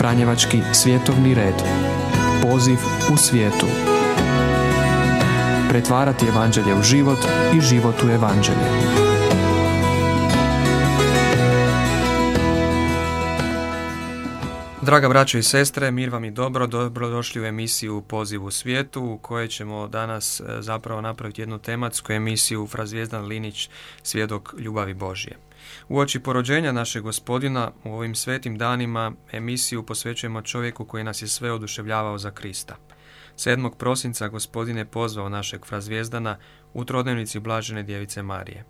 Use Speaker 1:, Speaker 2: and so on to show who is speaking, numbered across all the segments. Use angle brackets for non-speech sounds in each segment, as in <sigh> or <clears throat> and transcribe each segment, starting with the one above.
Speaker 1: Franjevački svjetovni red. Poziv u svijetu. Pretvarati evanđelje u život i život u evanđelje.
Speaker 2: Draga braćo i sestre, mir vam i dobro, dobrodošli u emisiju Poziv u svijetu u kojoj ćemo danas e, zapravo napraviti jednu tematsku emisiju Frazvijezdan Linić, svjedok ljubavi Božje. U oči porođenja našeg gospodina u ovim svetim danima emisiju posvećujemo čovjeku koji nas je sve oduševljavao za Krista. 7. prosinca gospodin je pozvao našeg frazvijezdana u trodnevnici Blažene djevice Marije.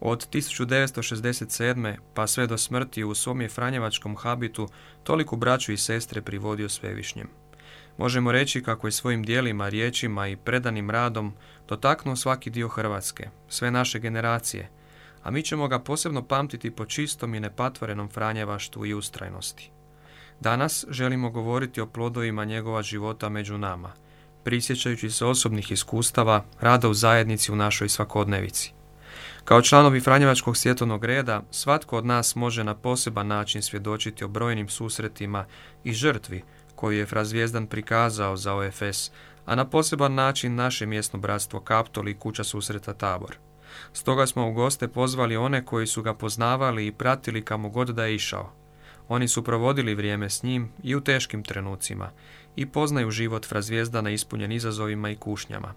Speaker 2: Od 1967. pa sve do smrti u svom je Franjevačkom habitu toliko braću i sestre privodio svevišnjem. Možemo reći kako je svojim dijelima, riječima i predanim radom dotaknuo svaki dio Hrvatske, sve naše generacije, a mi ćemo ga posebno pamtiti po čistom i nepatvorenom Franjevaštu i ustrajnosti. Danas želimo govoriti o plodovima njegova života među nama, prisjećajući se osobnih iskustava, rada u zajednici u našoj svakodnevici. Kao članovi Franjevačkog svjetovnog reda, svatko od nas može na poseban način svjedočiti o brojnim susretima i žrtvi koju je Frazvijezdan prikazao za OFS, a na poseban način naše mjesno bratstvo Kaptoli i kuća susreta Tabor. Stoga smo u goste pozvali one koji su ga poznavali i pratili kamo god da je išao. Oni su provodili vrijeme s njim i u teškim trenucima i poznaju život Frazvijezdana ispunjen izazovima i kušnjama.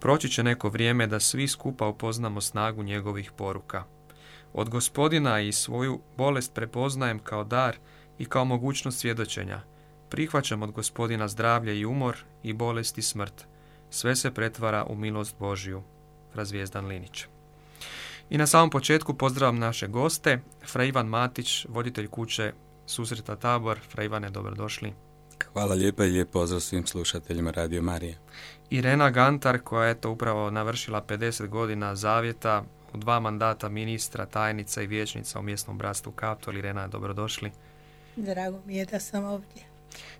Speaker 2: Proći će neko vrijeme da svi skupa upoznamo snagu njegovih poruka. Od gospodina i svoju bolest prepoznajem kao dar i kao mogućnost svjedočenja. Prihvaćam od gospodina zdravlje i umor i bolest i smrt. Sve se pretvara u milost Božiju. Razvijezdan Linić. I na samom početku pozdravam naše goste. Fra Ivan Matić, voditelj kuće Susreta Tabor. Fra Ivane, dobrodošli.
Speaker 3: Hvala lijepa i lijep pozdrav svim slušateljima Radio Marije.
Speaker 2: Irena Gantar koja je to upravo navršila 50 godina zavjeta u dva mandata ministra, tajnica i vijećnica u mjesnom bratstvu Kaptol. Irena, dobrodošli.
Speaker 4: Drago mi je da sam ovdje.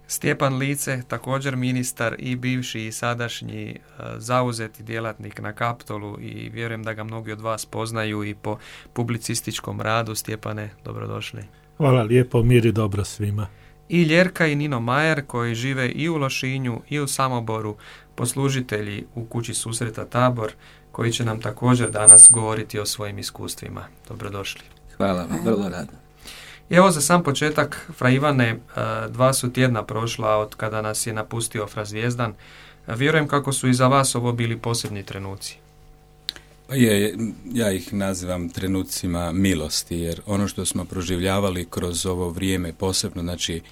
Speaker 2: Stjepan Lice, također ministar i bivši i sadašnji e, zauzeti djelatnik na Kaptolu i vjerujem da ga mnogi od vas poznaju i po publicističkom radu. Stjepane, dobrodošli.
Speaker 5: Hvala lijepo, mir i dobro svima.
Speaker 2: I Ljerka i Nino Majer koji žive i u Lošinju i u Samoboru, poslužitelji u kući susreta Tabor, koji će nam također danas govoriti o svojim iskustvima. Dobrodošli.
Speaker 6: Hvala vam, vrlo rado.
Speaker 2: Evo za sam početak, Fra Ivane, e, dva su tjedna prošla od kada nas je napustio Fra Zvijezdan. Vjerujem kako su i za vas ovo bili posebni trenuci.
Speaker 3: Pa je, ja ih nazivam trenucima milosti, jer ono što smo proživljavali kroz ovo vrijeme, posebno znači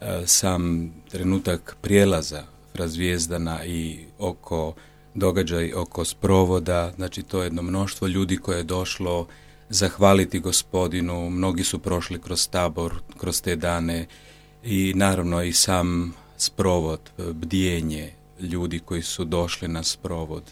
Speaker 3: e, sam trenutak prijelaza razvijezdana i oko događaj oko sprovoda, znači to je jedno mnoštvo ljudi koje je došlo zahvaliti gospodinu, mnogi su prošli kroz tabor, kroz te dane i naravno i sam sprovod, bdijenje ljudi koji su došli na sprovod.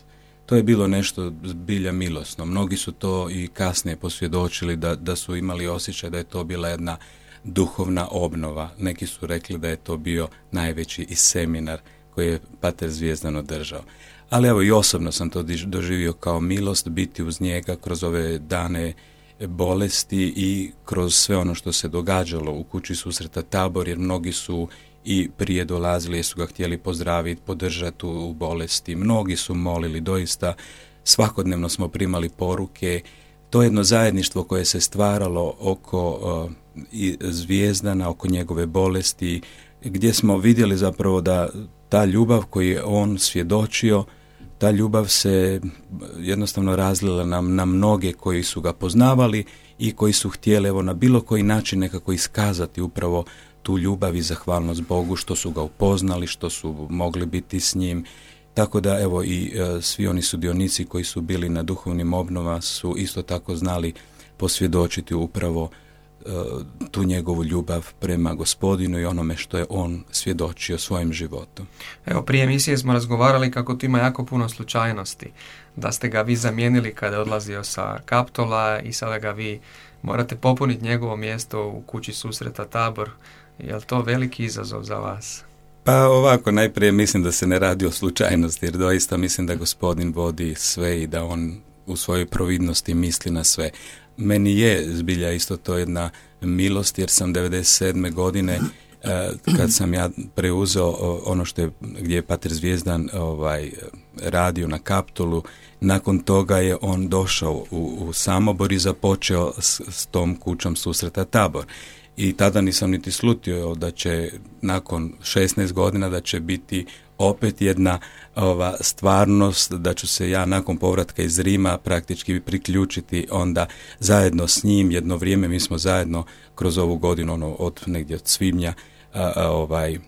Speaker 3: To je bilo nešto zbilja milosno. Mnogi su to i kasnije posvjedočili da, da su imali osjećaj da je to bila jedna duhovna obnova. Neki su rekli da je to bio najveći i seminar koji je Pater Zvijezdan održao. Ali evo i osobno sam to doživio kao milost biti uz njega kroz ove dane bolesti i kroz sve ono što se događalo u kući susreta Tabor, jer mnogi su i prije dolazili jer su ga htjeli pozdraviti, podržati u bolesti. Mnogi su molili, doista svakodnevno smo primali poruke. To je jedno zajedništvo koje se stvaralo oko uh, zvijezdana, oko njegove bolesti, gdje smo vidjeli zapravo da ta ljubav koju je on svjedočio, ta ljubav se jednostavno razlila nam na mnoge koji su ga poznavali i koji su htjeli evo na bilo koji način nekako iskazati upravo tu ljubav i zahvalnost Bogu što su ga upoznali, što su mogli biti s njim. Tako da evo i e, svi oni sudionici koji su bili na duhovnim obnova su isto tako znali posvjedočiti upravo tu njegovu ljubav prema gospodinu i onome što je on svjedočio svojim životom.
Speaker 2: Evo, prije emisije smo razgovarali kako tu ima jako puno slučajnosti. Da ste ga vi zamijenili kada je odlazio sa Kaptola i sada ga vi morate popuniti njegovo mjesto u kući susreta Tabor. Je li to veliki izazov za vas?
Speaker 3: Pa ovako, najprije mislim da se ne radi o slučajnosti, jer doista mislim da gospodin vodi sve i da on u svojoj providnosti misli na sve. Meni je zbilja isto to jedna milost jer sam 97. godine kad sam ja preuzeo ono što je, gdje je Pater Zvijezdan ovaj, radio na Kaptolu, nakon toga je on došao u, u Samobor i započeo s, s tom kućom susreta Tabor i tada nisam niti slutio da će nakon 16 godina da će biti opet jedna ova stvarnost da ću se ja nakon povratka iz Rima praktički priključiti onda zajedno s njim. Jedno vrijeme mi smo zajedno kroz ovu godinu ono od negdje od svibnja ovaj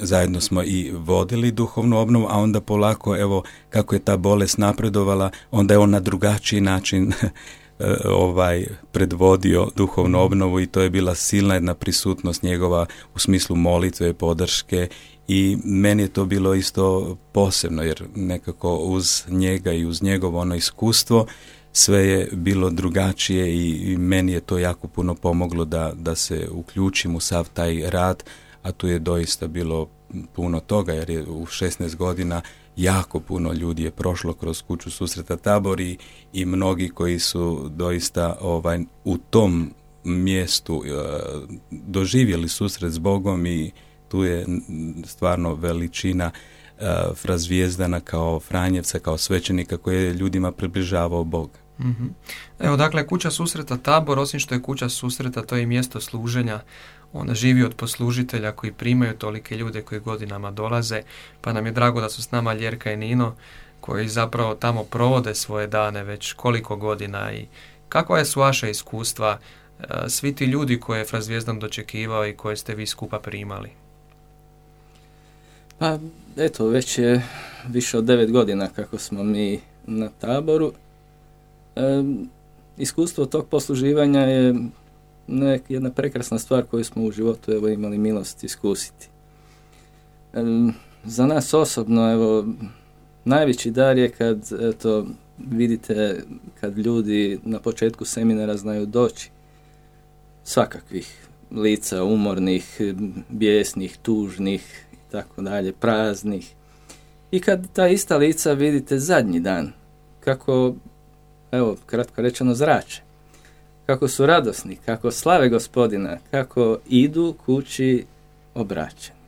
Speaker 3: zajedno smo i vodili duhovnu obnovu, a onda polako, evo, kako je ta bolest napredovala, onda je on na drugačiji način <laughs> E, ovaj predvodio duhovnu obnovu i to je bila silna jedna prisutnost njegova u smislu molitve, podrške i meni je to bilo isto posebno jer nekako uz njega i uz njegovo ono iskustvo sve je bilo drugačije i, meni je to jako puno pomoglo da, da se uključim u sav taj rad, a tu je doista bilo puno toga jer je u 16 godina jako puno ljudi je prošlo kroz kuću susreta Tabor i, mnogi koji su doista ovaj, u tom mjestu e, doživjeli susret s Bogom i tu je stvarno veličina uh, Frazvijezdana kao Franjevca, kao svećenika koji je ljudima približavao Boga.
Speaker 2: mm Evo dakle, kuća susreta Tabor, osim što je kuća susreta, to je i mjesto služenja ona živi od poslužitelja koji primaju tolike ljude koji godinama dolaze, pa nam je drago da su s nama Ljerka i Nino koji zapravo tamo provode svoje dane već koliko godina i kakva je su vaša iskustva, e, svi ti ljudi koje je Frazvijezdan dočekivao i koje ste vi skupa primali?
Speaker 6: Pa, eto, već je više od devet godina kako smo mi na taboru. E, iskustvo tog posluživanja je nek, jedna prekrasna stvar koju smo u životu evo, imali milost iskusiti. za nas osobno, evo, najveći dar je kad eto, vidite kad ljudi na početku seminara znaju doći svakakvih lica, umornih, bijesnih, tužnih tako dalje, praznih. I kad ta ista lica vidite zadnji dan, kako, evo, kratko rečeno, zrače kako su radosni, kako slave gospodina, kako idu kući obraćeni.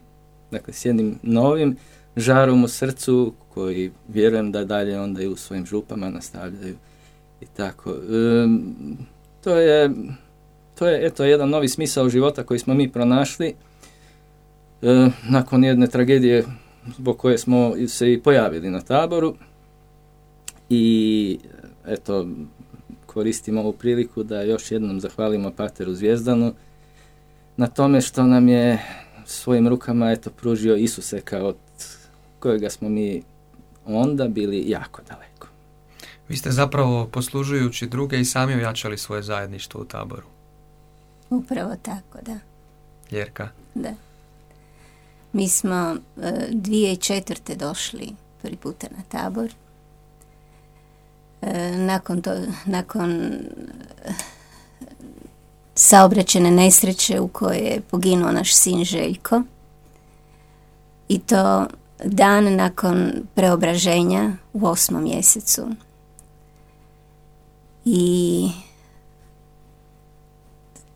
Speaker 6: Dakle, s jednim novim žarom u srcu koji vjerujem da dalje onda i u svojim župama nastavljaju i tako. to je to je eto jedan novi smisao života koji smo mi pronašli nakon jedne tragedije zbog koje smo se i pojavili na taboru i eto koristim ovu priliku da još jednom zahvalimo Pateru Zvijezdanu na tome što nam je svojim rukama eto pružio Isuseka od kojega smo mi onda bili jako daleko.
Speaker 2: Vi ste zapravo poslužujući druge i sami ojačali svoje zajedništvo u taboru.
Speaker 7: Upravo tako, da.
Speaker 2: Jerka?
Speaker 7: Da. Mi smo e, dvije četvrte došli prvi puta na tabor. E, nakon, to, nakon e, saobraćene nesreće u kojoj je poginuo naš sin Željko. I to dan nakon preobraženja u osmom mjesecu. I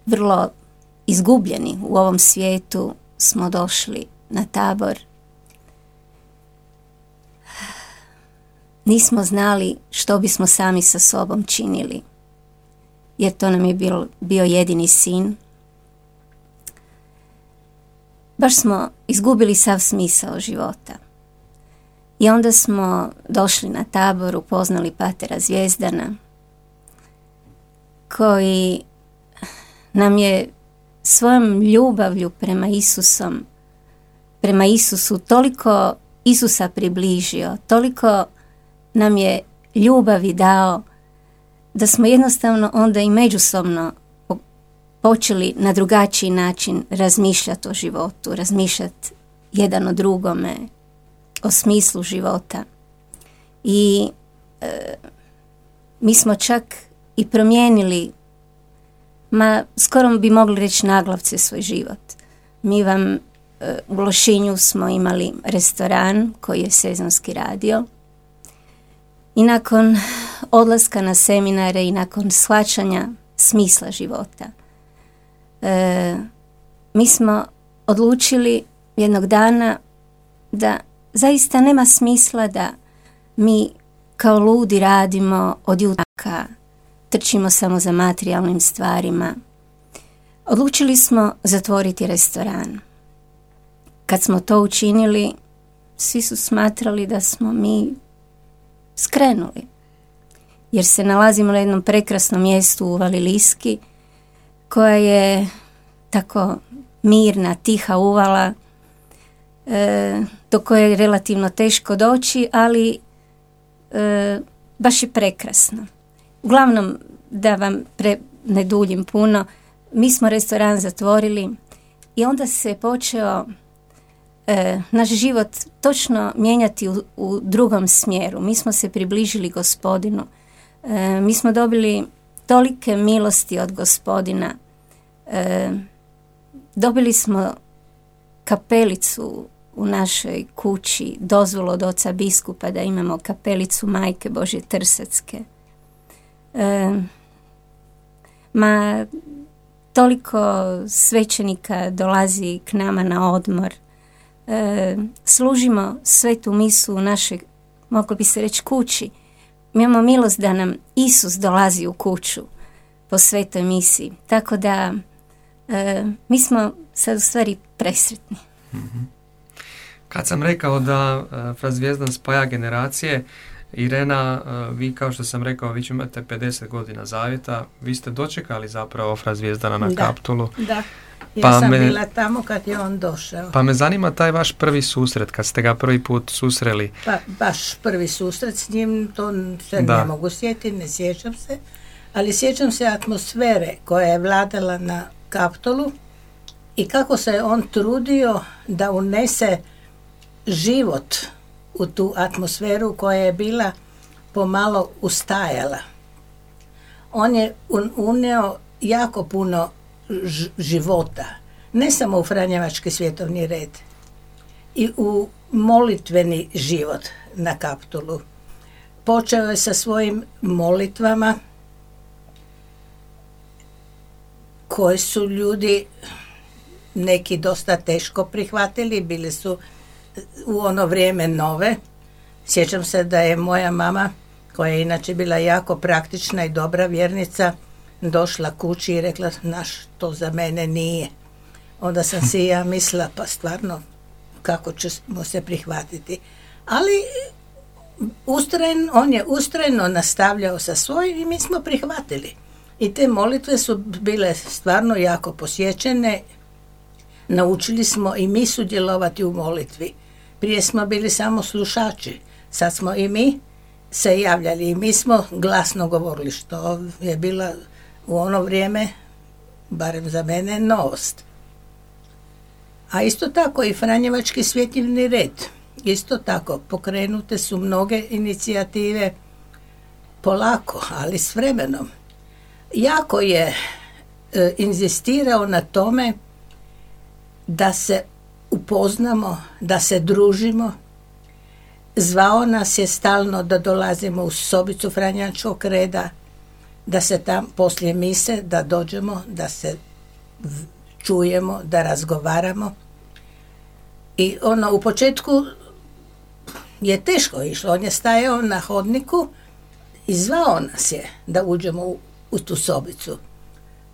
Speaker 7: vrlo izgubljeni u ovom svijetu smo došli na tabor nismo znali što bismo sami sa sobom činili, jer to nam je bio, bio jedini sin. Baš smo izgubili sav smisao života. I onda smo došli na tabor, upoznali patera Zvijezdana, koji nam je svojom ljubavlju prema Isusom, prema Isusu toliko Isusa približio, toliko nam je ljubavi dao da smo jednostavno onda i međusobno počeli na drugačiji način razmišljati o životu, razmišljati jedan o drugome, o smislu života. I e, mi smo čak i promijenili, ma skoro bi mogli reći naglavce svoj život. Mi vam u Lošinju smo imali restoran koji je sezonski radio i nakon odlaska na seminare i nakon shvaćanja smisla života, e, mi smo odlučili jednog dana da zaista nema smisla da mi kao ludi radimo od jutraka, trčimo samo za materijalnim stvarima. Odlučili smo zatvoriti restoran. Kad smo to učinili, svi su smatrali da smo mi skrenuli. Jer se nalazimo na jednom prekrasnom mjestu u Valiliski, koja je tako mirna, tiha uvala, e, do koje je relativno teško doći, ali e, baš je prekrasno. Uglavnom, da vam pre, ne duljim puno, mi smo restoran zatvorili i onda se počeo e, naš život točno mijenjati u, u drugom smjeru. Mi smo se približili gospodinu. E, mi smo dobili tolike milosti od gospodina. E, dobili smo kapelicu u našoj kući, dozvolu od oca biskupa da imamo kapelicu Majke Trsacke. E, ma toliko svećenika dolazi k nama na odmor. E, služimo svetu misu u našoj, moglo bi se reći, kući. Mi imamo milost da nam Isus dolazi u kuću po svetoj misiji. Tako da e, mi smo sad u stvari presretni.
Speaker 2: Kad sam rekao da uh, Frazvijezdan spaja generacije, Irena, e, vi kao što sam rekao, vi imate 50 godina zavjeta, vi ste dočekali zapravo Frazvijezdana na
Speaker 4: Da.
Speaker 2: Kaptulu.
Speaker 4: Da, ja
Speaker 2: Pa
Speaker 4: sam
Speaker 2: me-
Speaker 4: bila tamo kad je on došao.
Speaker 2: Pa me zanima taj vaš prvi susret, kad ste ga prvi put susreli.
Speaker 4: Pa baš prvi susret s njim, to se
Speaker 2: Da.
Speaker 4: ne mogu sjetiti, ne sjećam se. Ali sjećam se atmosfere koja je vladala na Kaptolu i kako se je on trudio da unese život u tu atmosferu koja je bila pomalo ustajala. On je un- uneo jako puno života, ne samo u Franjevački svjetovni red, i u molitveni život na Kaptulu. Počeo je sa svojim molitvama koje su ljudi neki dosta teško prihvatili, bili su u ono vrijeme nove. Sjećam se da je moja mama, koja je inače bila jako praktična i dobra vjernica, došla kući i rekla, naš, to za mene nije. Onda sam si ja mislila, pa stvarno, kako ćemo se prihvatiti. Ali ustrajen, on je ustrajno nastavljao sa svojim i mi smo prihvatili. I te molitve su bile stvarno jako posjećene. Naučili smo i mi sudjelovati u molitvi. Prije smo bili samo slušači. Sad smo i mi se javljali i mi smo glasno govorili što je bila u ono vrijeme, barem za mene, novost. A isto tako i Franjevački svjetljivi red. Isto tako pokrenute su mnoge inicijative polako, ali s vremenom. Jako je e, inzistirao na tome da se upoznamo, da se družimo. Zvao nas je stalno da dolazimo u sobicu Franjačkog reda, da se tam poslije mise, da dođemo, da se čujemo, da razgovaramo. I ono, u početku je teško išlo. On je stajao na hodniku i zvao nas je da uđemo u, u tu sobicu.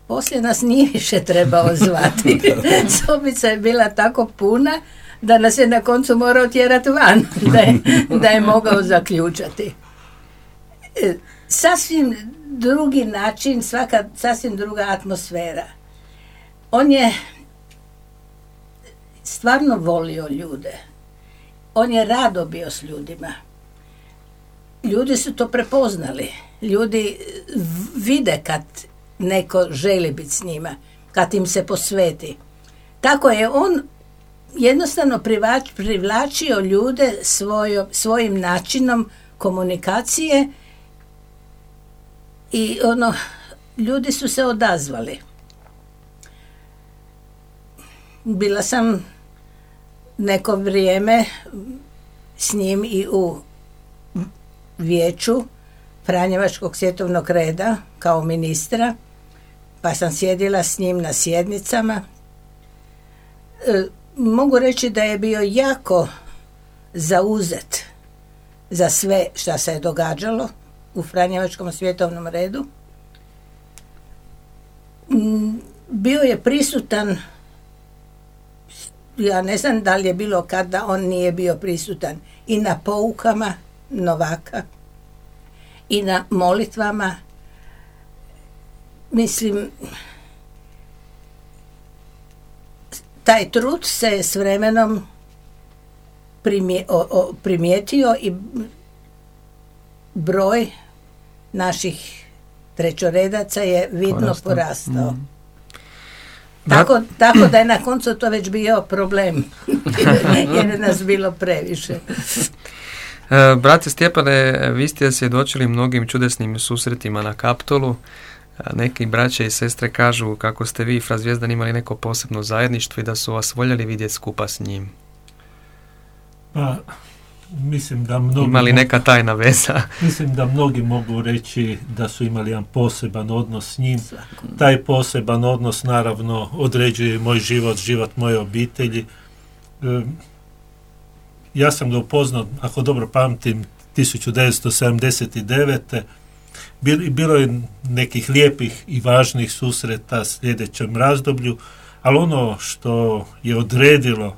Speaker 4: Poslije nas nije više trebao <laughs> zvati. Sobica je bila tako puna da nas je na koncu morao tjerati van, <laughs> da je, da je mogao zaključati. Sasvim drugi način, svaka sasvim druga atmosfera. On je stvarno volio ljude. On je rado bio s ljudima. Ljudi su to prepoznali. Ljudi vide kad neko želi biti s njima, kad im se posveti. Tako je on jednostavno privlačio ljude svojim načinom komunikacije i ono, ljudi su se odazvali. Bila sam neko vrijeme s njim i u vijeću Franjevačkog svjetovnog reda kao ministra, pa sam sjedila s njim na sjednicama. e, mogu reći da je bio jako zauzet za sve što se je događalo u Franjevačkom svjetovnom redu. Mm, bio je prisutan ja ne znam da li je bilo kada on nije bio prisutan i na poukama Novaka i na molitvama mislim taj trud se s vremenom primijetio i broj naših trećoredaca je vidno porastao. Mm. Tako, tako da je na koncu to već bio problem, <laughs> jer je nas bilo previše.
Speaker 2: E, brate Stjepane, vi ste svjedočili mnogim čudesnim susretima na Kaptolu. E, neki braće i sestre kažu kako ste vi i Fra Zvijezdan imali neko posebno zajedništvo i da su vas voljeli vidjeti skupa s njim.
Speaker 5: Pa, mislim da mnogi...
Speaker 2: Imali neka tajna veza. <laughs>
Speaker 5: mislim da mnogi mogu reći da su imali jedan poseban odnos s njim. Taj poseban odnos naravno određuje moj život, život moje obitelji. E, ja sam ga upoznao, ako dobro pamtim, 1979. Bilo je nekih lijepih i važnih susreta sljedećem razdoblju, ali ono što je odredilo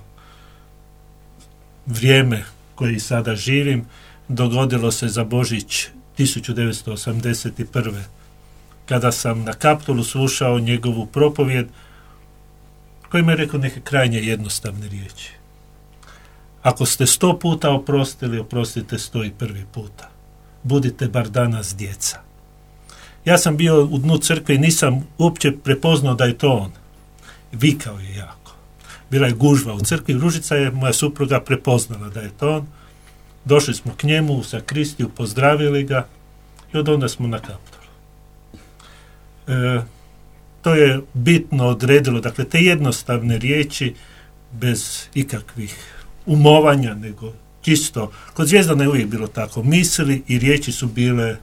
Speaker 5: vrijeme koje sada živim dogodilo se za Božić 1981. Kada sam na kaptolu slušao njegovu propovjed koji mi je rekao neke krajnje jednostavne riječi. Ako ste sto puta oprostili, oprostite sto i prvi puta. Budite bar danas djeca. Ja sam bio u dnu crkve i nisam uopće prepoznao da je to on. Vikao je jako. Bila je gužva u crkvi, Ružica je moja supruga prepoznala da je to on. Došli smo k njemu sa Kristiju, pozdravili ga i od onda smo na kaptolu. E, to je bitno odredilo, dakle te jednostavne riječi bez ikakvih umovanja, nego čisto, kod Zvijezdana je uvijek bilo tako, misli i riječi su bile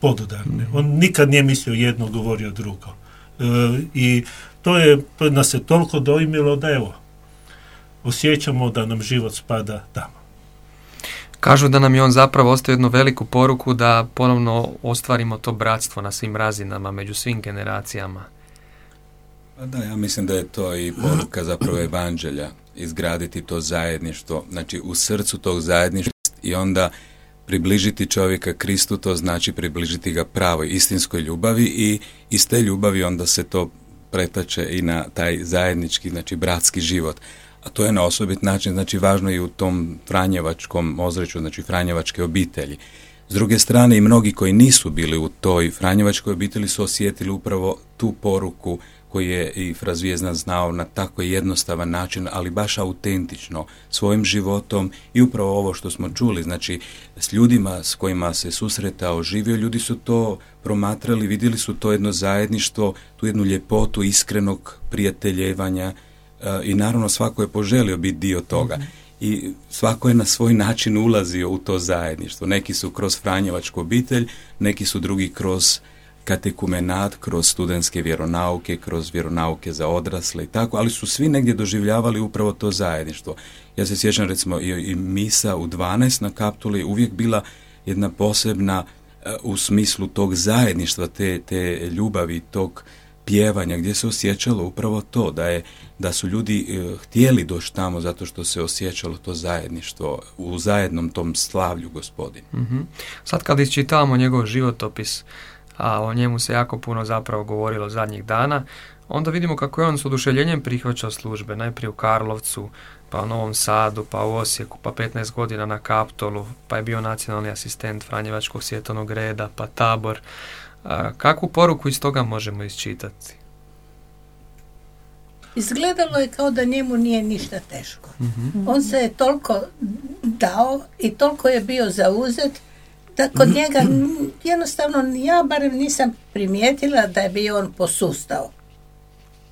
Speaker 5: podudarne. On nikad nije mislio jedno, govorio drugo. E, I to je, to nas se toliko dojmilo da evo, osjećamo da nam život spada tamo.
Speaker 2: Kažu da nam je on zapravo ostao jednu veliku poruku da ponovno ostvarimo to bratstvo na svim razinama, među svim generacijama.
Speaker 3: Pa da, ja mislim da je to i poruka zapravo evanđelja, izgraditi to zajedništvo, znači u srcu tog zajedništva i onda približiti čovjeka Kristu, to znači približiti ga pravoj istinskoj ljubavi i iz te ljubavi onda se to pretače i na taj zajednički, znači bratski život. A to je na osobit način, znači važno i u tom franjevačkom ozreću, znači franjevačke obitelji. S druge strane i mnogi koji nisu bili u toj franjevačkoj obitelji su osjetili upravo tu poruku koji je i Frazvijezna znao na tako jednostavan način, ali baš autentično, svojim životom i upravo ovo što smo čuli, znači s ljudima s kojima se susretao, živio, ljudi su to promatrali, vidjeli su to jedno zajedništvo, tu jednu ljepotu iskrenog prijateljevanja e, i naravno svako je poželio biti dio toga. Mhm. I svako je na svoj način ulazio u to zajedništvo. Neki su kroz Franjevačku obitelj, neki su drugi kroz katekumenat kroz studentske vjeronauke, kroz vjeronauke za odrasle i tako, ali su svi negdje doživljavali upravo to zajedništvo. Ja se sjećam recimo i, i misa u 12 na kaptuli uvijek bila jedna posebna e, u smislu tog zajedništva, te, te ljubavi, tog pjevanja gdje se osjećalo upravo to da je da su ljudi e, htjeli doći tamo zato što se osjećalo to zajedništvo u zajednom tom slavlju gospodin.
Speaker 2: mm Sad kad iščitavamo njegov životopis a o njemu se jako puno zapravo govorilo zadnjih dana, onda vidimo kako je on s oduševljenjem prihvaćao službe, najprije u Karlovcu, pa u Novom Sadu, pa u Osijeku, pa 15 godina na Kaptolu, pa je bio nacionalni asistent Franjevačkog svjetovnog reda, pa tabor. A, kakvu poruku iz toga možemo isčitati?
Speaker 4: Izgledalo je kao da njemu nije ništa teško. Mhm. On se je toliko dao i toliko je bio zauzet da kod njega <clears throat> jednostavno ja barem nisam primijetila da je bio on posustao.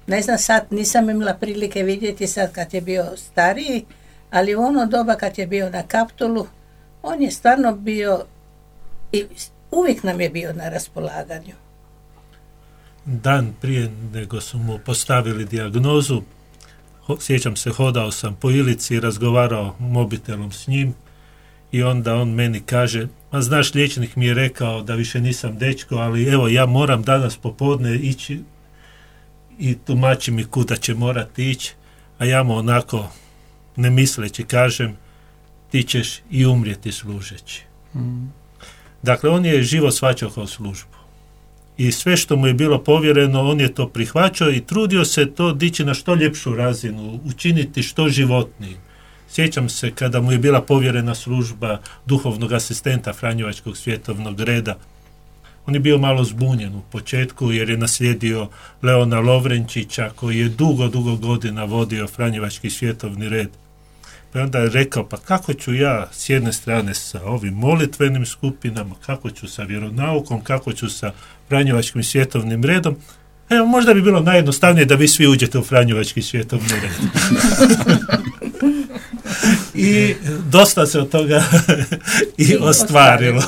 Speaker 4: Ne znam sad, nisam imala prilike vidjeti sad kad je bio stariji, ali u ono doba kad je bio na kaptulu, on je stvarno bio i uvijek nam je bio na raspolaganju.
Speaker 5: Dan prije nego su mu postavili dijagnozu, sjećam se, hodao sam po Ilici i razgovarao mobitelom s njim i onda on meni kaže, ma znaš, liječnik mi je rekao da više nisam dečko, ali evo, ja moram danas popodne ići i tumači mi kuda će morati ići, a ja mu onako ne misleći kažem, ti ćeš i umrijeti služeći. Mm. Dakle, on je živo svačao kao službu. I sve što mu je bilo povjereno, on je to prihvaćao i trudio se to dići na što ljepšu razinu, učiniti što životnijim. Sjećam se kada mu je bila povjerena služba duhovnog asistenta Franjevačkog svjetovnog reda. On je bio malo zbunjen u početku jer je naslijedio Leona Lovrenčića koji je dugo, dugo godina vodio Franjevački svjetovni red. Pa onda je rekao, pa kako ću ja s jedne strane sa ovim molitvenim skupinama, kako ću sa vjeronaukom, kako ću sa Franjevačkim svjetovnim redom, Evo, možda bi bilo najjednostavnije da vi svi uđete u Franjevački svjetovni red. <laughs> I dosta se od toga <laughs> i, ostvarilo.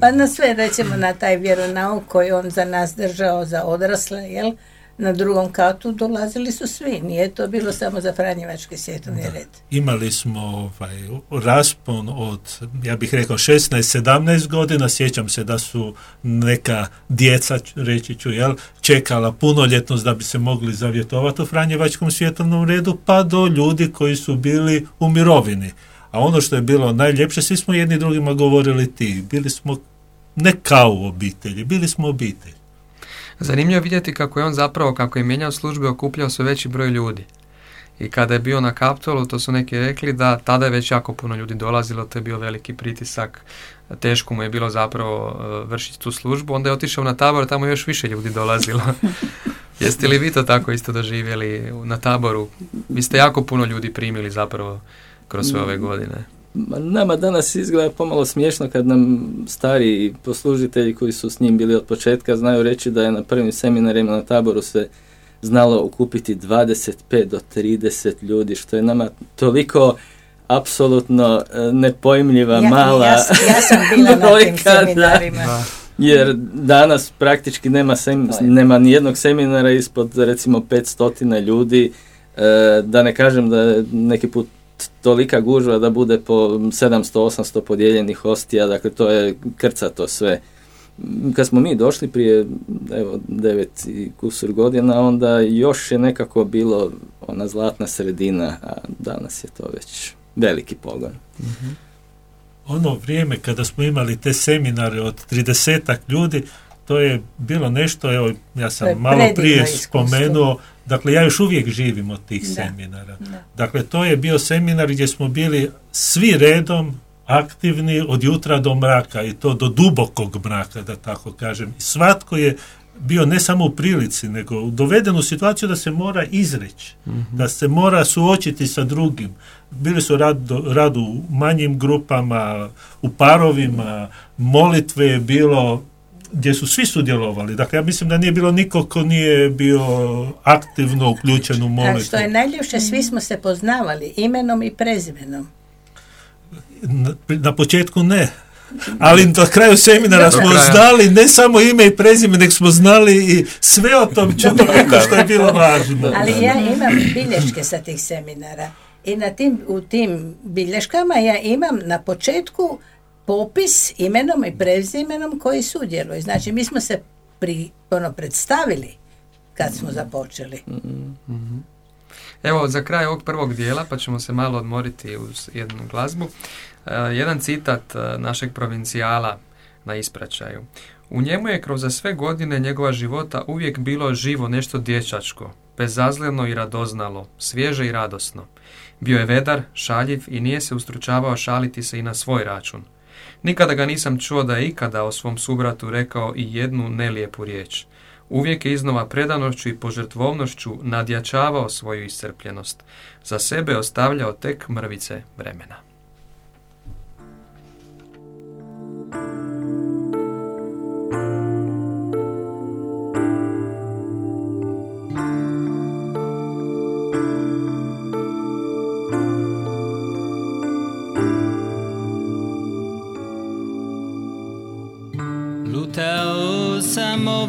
Speaker 4: Pa na sve rećemo na taj vjeronauk koji on za nas držao za odrasle, jel? Na drugom katu dolazili su svi, nije to bilo samo za Franjevački svjetovni red.
Speaker 5: Imali smo ovaj, raspon od, ja bih rekao, 16-17 godina, sjećam se da su neka djeca, reći ću, jel, čekala punoljetnost da bi se mogli zavjetovati u Franjevačkom svjetovnom redu, pa do ljudi koji su bili u mirovini. A ono što je bilo najljepše, svi smo jedni drugima govorili ti, bili smo ne kao obitelji, bili smo obitelj.
Speaker 2: Zanimljivo vidjeti kako je on zapravo, kako je mijenjao službe, okupljao sve veći broj ljudi. I kada je bio na Kaptolu, to su neki rekli da tada je već jako puno ljudi dolazilo, to je bio veliki pritisak, teško mu je bilo zapravo e, vršiti tu službu, onda je otišao na tabor, tamo je još više ljudi dolazilo. <laughs> Jeste li vi to tako isto doživjeli na taboru? Vi ste jako puno ljudi primili zapravo kroz sve ove godine.
Speaker 6: Nama danas izgleda pomalo smiješno kad nam stari poslužitelji koji su s njim bili od početka znaju reći da je na prvim seminarima na taboru se znalo okupiti 25 do 30 ljudi, što je nama toliko apsolutno e, nepojmljiva mala
Speaker 4: ja, ja sam bila <laughs> na tim seminarima.
Speaker 6: Jer danas praktički nema, sem, nema ni jednog seminara ispod recimo 500 ljudi, e, da ne kažem da neki put tolika gužva da bude po 700-800 podijeljenih hostija, dakle to je krca to sve. Kad smo mi došli prije evo, devet i kusur godina, onda još je nekako bilo ona zlatna sredina, a danas je to već veliki pogon. mm
Speaker 5: Ono vrijeme kada smo imali te seminare od 30 ljudi, to je bilo nešto, evo, ja sam malo prije spomenuo, dakle ja još uvijek živim od tih seminara. Dakle, to je bio seminar gdje smo bili svi redom aktivni od jutra do mraka i to do dubokog mraka, da tako kažem. I svatko je bio ne samo u prilici, nego doveden u situaciju da se mora izreći, mhm. da se mora suočiti sa drugim. Bili su rad, rad u manjim grupama, u parovima, molitve je bilo gdje su svi sudjelovali. Dakle, ja mislim da nije bilo niko ko nije bio aktivno uključen u molitvu. A
Speaker 4: što je najljepše, svi smo se poznavali imenom i prezimenom.
Speaker 5: Na, na početku ne. Ali na kraju seminara smo znali ne samo ime i prezime, nego smo znali i sve o tom čovjeku što je bilo važno.
Speaker 4: Ali ja imam bilješke sa tih seminara. I na tim, u tim bilješkama ja imam na početku popis imenom i prezimenom koji sudjeluju. Znači, mi smo se pri, ono, predstavili kad smo započeli.
Speaker 2: Evo, za kraj ovog prvog dijela, pa ćemo se malo odmoriti uz jednu glazbu. E, jedan citat e, našeg provincijala na ispraćaju. U njemu je kroz sve godine njegova života uvijek bilo živo nešto dječačko, bezazleno i radoznalo, svježe i radosno. Bio je vedar, šaljiv i nije se ustručavao šaliti se i na svoj račun. Nikada ga nisam čuo da je ikada o svom subratu rekao i jednu nelijepu riječ. Uvijek je iznova predanošću i požrtvovnošću nadjačavao svoju iscrpljenost. Za sebe ostavljao tek mrvice vremena.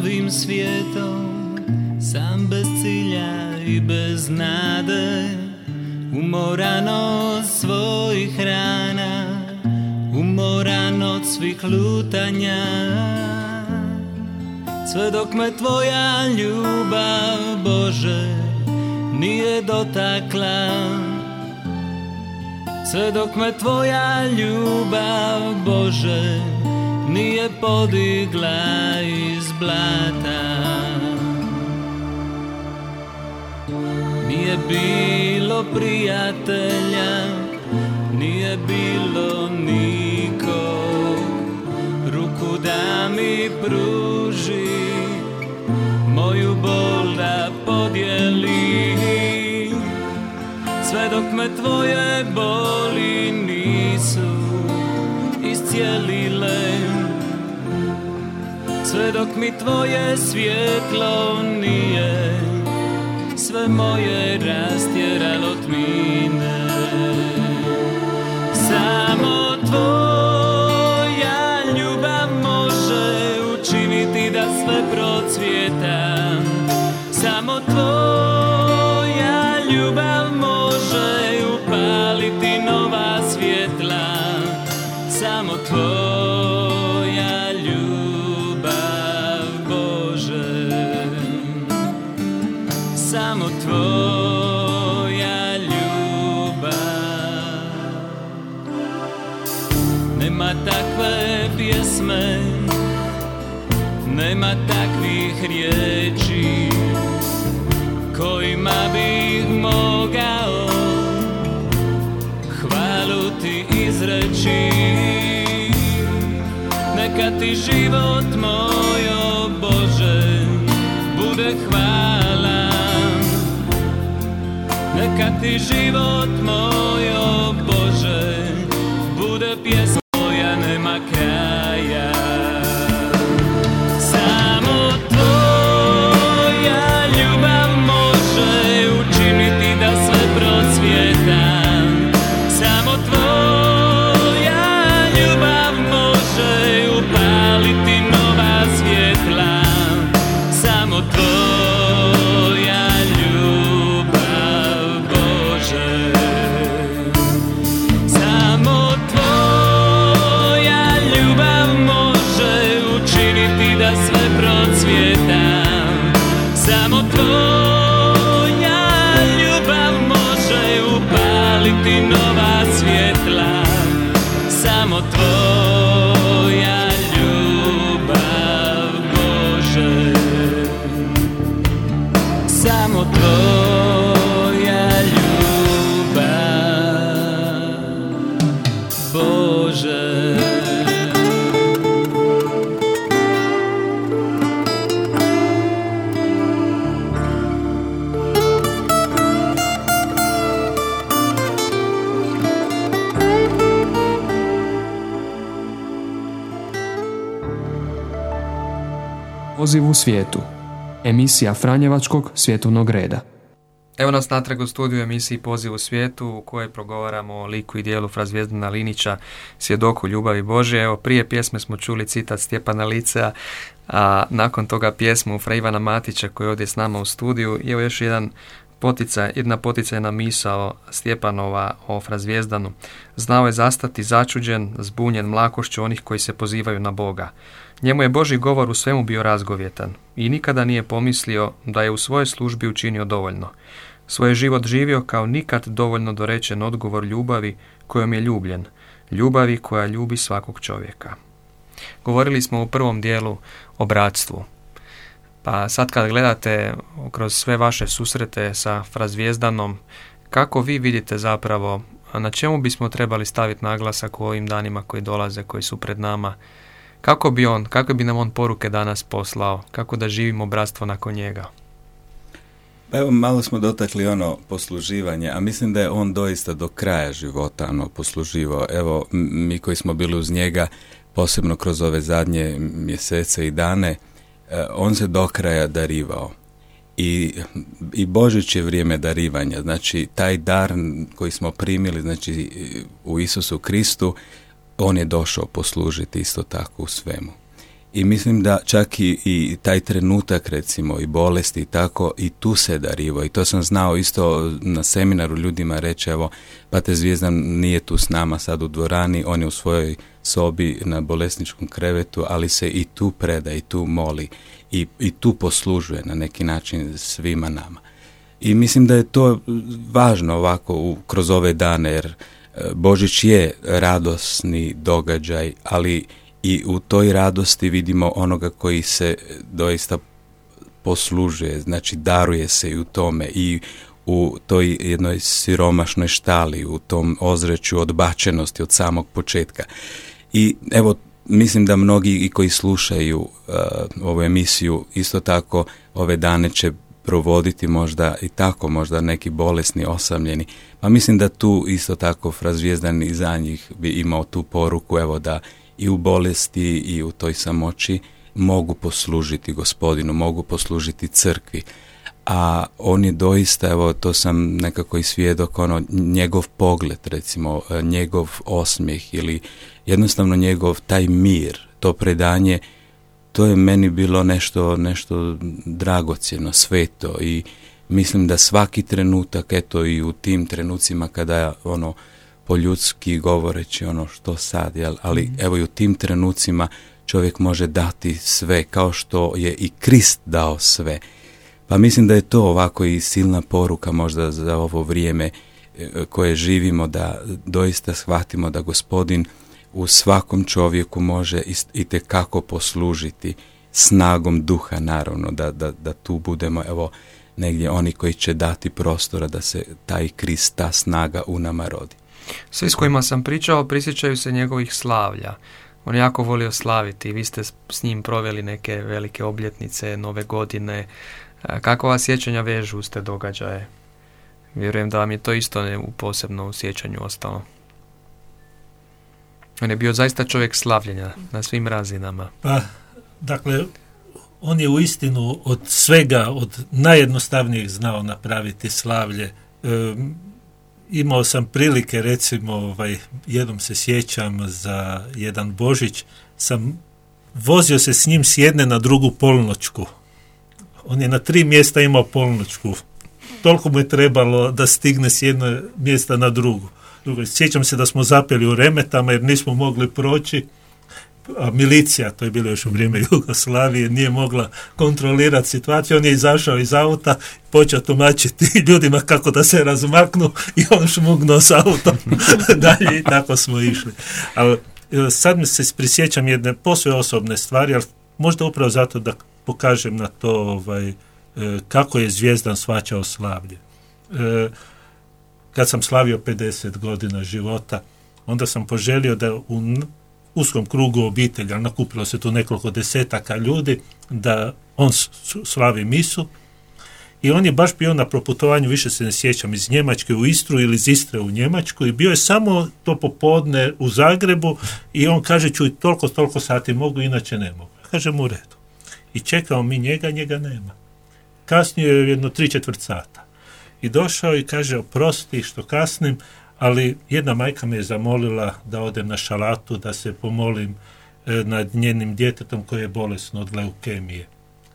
Speaker 8: Ovim svijetom Sam bez cilja i i bez nade Umoran od svojih rana Umoran od svih lutanja Sve dok me tvoja ljubav Bože Nije dotakla. Sve dok me tvoja Bože Nije bilo prijatelja, nije bilo niko. Ruku da mi pruži, moju bol da podijeli. Sve dok me tvoje boli nisu iscijelile Sve dok mi tvoje svjetlo nije sve moje rastjeralo tmine. Samo tvoja ljubav može učiniti da sve procvjeta. Samo tvoja samo tvoja ljubav. Nema takve pjesme Nema takvih riječi Kojima bih mogao Hvalu ti izreći. Neka ti život moj, neka ti život moj,
Speaker 1: Poziv u svijetu. Emisija Franjevačkog svjetovnog reda.
Speaker 2: Evo nas natrag u studiju emisiji Poziv u svijetu u kojoj progovaramo o liku i dijelu Frazvjezdana Linića, svjedoku ljubavi Božje. Evo prije pjesme smo čuli citat Stjepana Licea, a nakon toga pjesmu Fra Ivana Matića koji je ovdje s nama u studiju. I evo još jedan poticaj, jedna poticajna misao Stjepanova o Frazvjezdanu. Znao je zastati začuđen, zbunjen mlakošću onih koji se pozivaju na Boga. Njemu je Boži govor u svemu bio razgovjetan i nikada nije pomislio da je u svojoj službi učinio dovoljno. Svoj život živio kao nikad dovoljno dorečen odgovor ljubavi kojom je ljubljen, ljubavi koja ljubi svakog čovjeka. Govorili smo u prvom dijelu o bratstvu. Pa sad kad gledate kroz sve vaše susrete sa Frazvijezdanom, kako vi vidite zapravo na čemu bismo trebali staviti naglasak u ovim danima koji dolaze, koji su pred nama, kako bi on, kako bi nam on poruke danas poslao, kako da živimo bratstvo nakon njega?
Speaker 3: Pa evo, malo smo dotakli ono posluživanje, a mislim da je on doista do kraja života ono posluživao. Evo, mi koji smo bili uz njega, posebno kroz ove zadnje mjesece i dane, on se do kraja darivao. I, I Božić je vrijeme darivanja, znači taj dar koji smo primili znači, u Isusu Kristu, on je došao poslužiti isto tako u svemu. I mislim da čak i, i taj trenutak recimo i bolesti i tako i tu se darivo i to sam znao isto na seminaru ljudima reći evo Pate Zvijezdan nije tu s nama sad u dvorani, on je u svojoj sobi na bolesničkom krevetu, ali se i tu preda i tu moli i, i tu poslužuje na neki način svima nama. I mislim da je to važno ovako u, kroz ove dane jer e, Božić je radosni događaj, ali i u toj radosti vidimo onoga koji se doista poslužuje, znači daruje se i u tome i u toj jednoj siromašnoj štali, u tom ozreću odbačenosti od samog početka. I evo, mislim da mnogi i koji slušaju uh, ovu emisiju isto tako ove dane će provoditi možda i tako, možda neki bolesni, osamljeni. Pa mislim da tu isto tako frazvijezdan i za njih bi imao tu poruku, evo da i u bolesti i u toj samoći mogu poslužiti gospodinu, mogu poslužiti crkvi. A on je doista, evo to sam nekako i svjedok, ono, njegov pogled recimo, njegov osmijeh ili jednostavno njegov taj mir, to predanje, to je meni bilo nešto, nešto dragocjeno, sveto i mislim da svaki trenutak, eto i u tim trenucima kada ono, po ljudski govoreći ono što sad, jel? ali mm. evo i u tim trenucima čovjek može dati sve kao što je i Krist dao sve. Pa mislim da je to ovako i silna poruka možda za ovo vrijeme e, koje živimo da doista shvatimo da gospodin u svakom čovjeku može i kako poslužiti snagom duha naravno da, da, da tu budemo evo negdje oni koji će dati prostora da se taj Krist, ta snaga u nama rodi.
Speaker 2: Svi s kojima sam pričao prisjećaju se njegovih slavlja. On je jako volio slaviti. Vi ste s njim proveli neke velike obljetnice, nove godine. Kako vas sjećanja vežu uz te događaje? Vjerujem da vam je to isto ne, u posebno sjećanju ostalo. On je bio zaista čovjek slavljenja na svim razinama.
Speaker 5: Pa, dakle, on je u istinu od svega, od najjednostavnijeg znao napraviti slavlje. Imao sam prilike recimo ovaj, jednom se sjećam za jedan Božić sam vozio se s njim s jedne na drugu polnočku. On je na tri mjesta imao polnočku. Toliko mu je trebalo da stigne s jedne mjesta na drugu sjećam se da smo zapeli u remetama jer nismo mogli proći a milicija, to je bilo još u vrijeme <laughs> Jugoslavije, nije mogla kontrolirati situaciju, on je izašao iz auta, počeo tumačiti <laughs> ljudima kako da se razmaknu i on šmugnuo s autom <laughs> dalje i tako smo išli. Ali e, sad mi se prisjećam jedne posve osobne stvari, ali možda upravo zato da pokažem na to ovaj, e, kako je zvijezdan svačao slavlje. E, kad sam slavio 50 godina života, onda sam poželio da u uskom krugu obitelja, nakupilo se tu nekoliko desetaka ljudi, da on slavi misu i on je baš bio na proputovanju, više se ne sjećam, iz Njemačke u Istru ili iz Istre u Njemačku i bio je samo to popodne u Zagrebu i on kaže ću toliko, toliko sati mogu, inače ne mogu. Kažem u redu. I čekao mi njega, njega nema. Kasnije je jedno tri četvrt sata. I došao i kaže, oprosti što kasnim, ali jedna majka me je zamolila da odem na šalatu, da se pomolim e, nad njenim djetetom koje je bolesno od leukemije.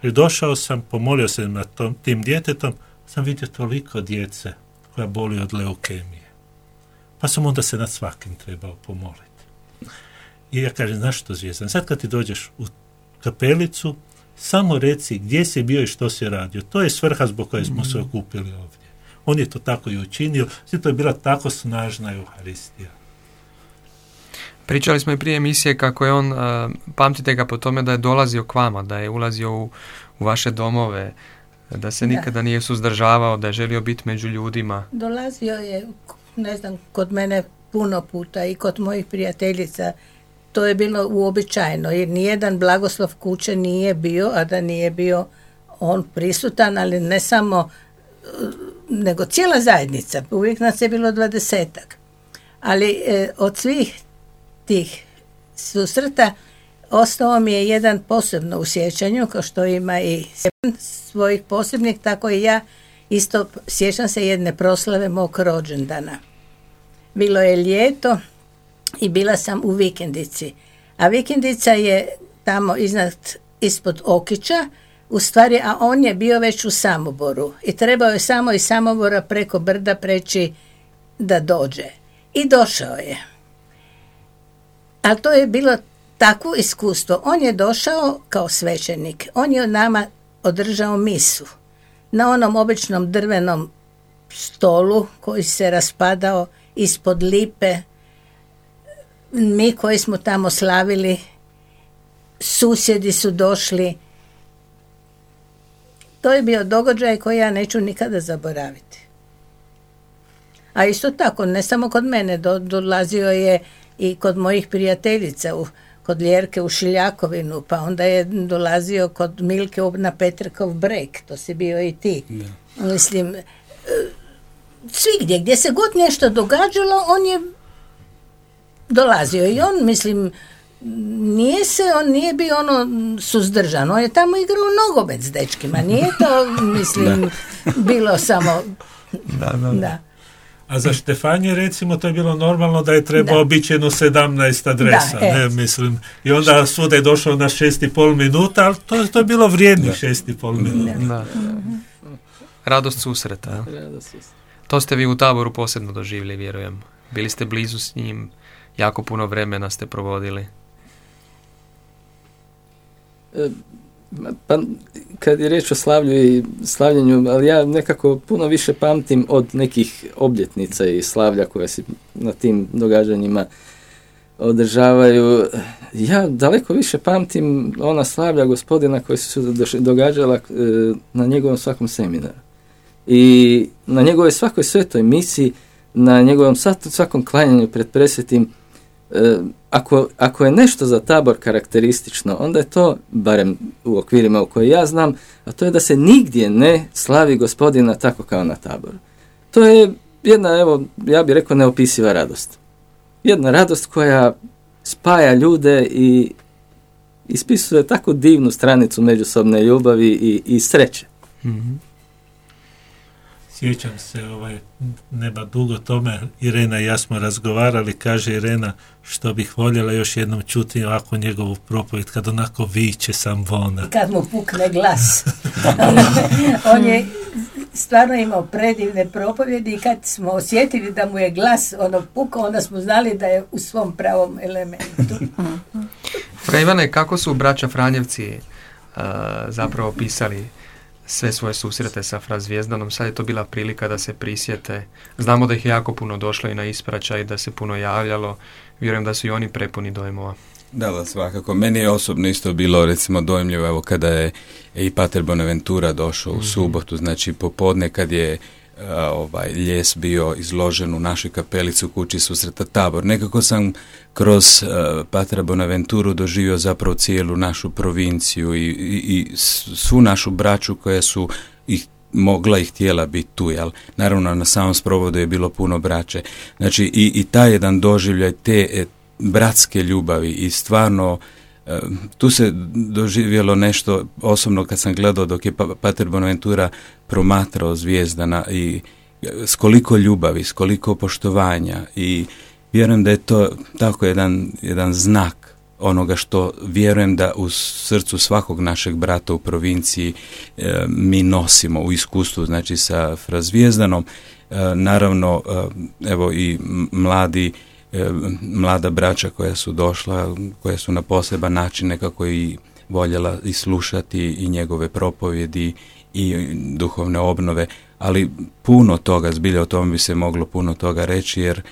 Speaker 5: I došao sam, pomolio se nad tom, tim djetetom, sam vidio toliko djece koja boli od leukemije. Pa sam onda se nad svakim trebao pomoliti. I ja kažem, znaš što zvijezdan? Sad kad ti dođeš u kapelicu, samo reci gdje si bio i što si radio. To je svrha zbog koje smo se okupili ovdje. On je to tako i učinio. Sve to je bila tako snažna Euharistija.
Speaker 2: Pričali smo i prije emisije kako je on, uh, pamtite ga po tome da je dolazio k vama, da je ulazio u, u vaše domove, da se nikada nije suzdržavao, da je želio biti među ljudima.
Speaker 4: Dolazio je, ne znam, kod mene puno puta i kod mojih prijateljica. To je bilo uobičajeno, jer nijedan blagoslov kuće nije bio, a da nije bio on prisutan, ali ne samo nego cijela zajednica, uvijek nas je bilo dvadesetak. Ali e, od svih tih susreta ostao mi je jedan posebno u sjećanju, kao što ima i svojih posebnih, tako i ja isto sjećam se jedne proslave mog rođendana. Bilo je ljeto i bila sam u vikendici. A vikendica je tamo iznad, ispod Okića, u stvari, a on je bio već u Samoboru i trebao je samo iz Samobora preko brda preći da dođe. I došao je. Ali to je bilo takvo iskustvo. On je došao kao svećenik. On je od nama održao misu. Na onom običnom drvenom stolu koji se raspadao ispod lipe. Mi koji smo tamo slavili, susjedi su došli. To je bio događaj koji ja neću nikada zaboraviti. A isto tako, ne samo kod mene, do, dolazio je i kod mojih prijateljica, u, kod Ljerke u Šiljakovinu, pa onda je dolazio kod Milke na Petrkov breg, to si bio i ti. Mislim, e, svigdje, gdje se god nešto događalo, on je dolazio i on, mislim, nije se, on nije bio ono suzdržan, on je tamo igrao nogomet s dečkima, nije to, mislim, <laughs> bilo samo...
Speaker 2: Da, da.
Speaker 4: Da.
Speaker 5: A za Štefanje recimo to je bilo normalno da je trebao
Speaker 4: Da.
Speaker 5: običajno 17 adresa,
Speaker 4: Da,
Speaker 5: ne
Speaker 4: et.
Speaker 5: mislim. I onda svuda je došao na šest i pol minuta, ali to, to je bilo vrijednih šest i pol minuta.
Speaker 2: Da. Radost susreta. a?
Speaker 6: Rado su se.
Speaker 2: To ste vi u taboru posebno doživjeli, vjerujem. Bili ste blizu s njim, jako puno vremena ste provodili.
Speaker 6: Pa, kad je riječ o slavlju i slavljenju, ali ja nekako puno više pamtim od nekih obljetnica i slavlja koje se na tim događanjima održavaju. Ja daleko više pamtim ona slavlja gospodina koje su se događala e, na njegovom svakom seminaru. I na njegovoj svakoj svetoj misiji, na njegovom svakom klanjanju pred presvetim, e, ako, ako je nešto za tabor karakteristično, onda je to, barem u okvirima u koje ja znam, a to je da se nigdje ne slavi gospodina tako kao na taboru. To je jedna, evo, ja bih rekao, neopisiva radost. Jedna radost koja spaja ljude i ispisuje tako divnu stranicu međusobne ljubavi i, i sreće.
Speaker 5: Sjećam se, ovaj, nema dugo tome, Irena i ja smo razgovarali, kaže Irena, što bih voljela još jednom čuti ovako njegovu propovjed, kad onako viče sam vona.
Speaker 4: Kad mu pukne glas. <laughs> on je stvarno imao predivne propovjedi i kad smo osjetili da mu je glas ono pukao, onda smo znali da je u svom pravom elementu.
Speaker 2: Fra Ivane, kako su braća Franjevci uh, zapravo pisali sve svoje susrete sa Fra Zvijezdanom? Sad je to bila prilika da se prisjete. Znamo da ih je jako puno došlo i na ispraćaj, da se puno javljalo. Vjerujem da su i oni prepuni dojmova.
Speaker 3: Da, da, svakako. Meni je osobno isto bilo recimo dojmljivo evo kada je i Pater Bonaventura došao u subotu, znači popodne kad je ovaj ljes bio izložen u našoj kapelici u kući susreta tabor. Nekako sam kroz a, Patera Bonaventuru doživio zapravo cijelu našu provinciju i, i, i svu našu braću koja su ih mogla i htjela biti tu, jel? Naravno, na samom sprovodu je bilo puno braće. Znači, i, i taj jedan doživljaj te e, bratske ljubavi i stvarno tu se doživjelo nešto osobno kad sam gledao dok je Pa- Pater Bonaventura promatrao zvijezdana i e, s koliko ljubavi, s koliko poštovanja i vjerujem da je to tako jedan, jedan znak onoga što vjerujem da u srcu svakog našeg brata u provinciji e, mi nosimo u iskustvu, znači sa Frazvijezdanom. E, naravno, e, evo i mladi e, mlada braća koja su došla, koja su na poseban način nekako i voljela i slušati i njegove propovjedi i duhovne obnove, ali puno toga, zbilja o tome bi se moglo puno toga reći, jer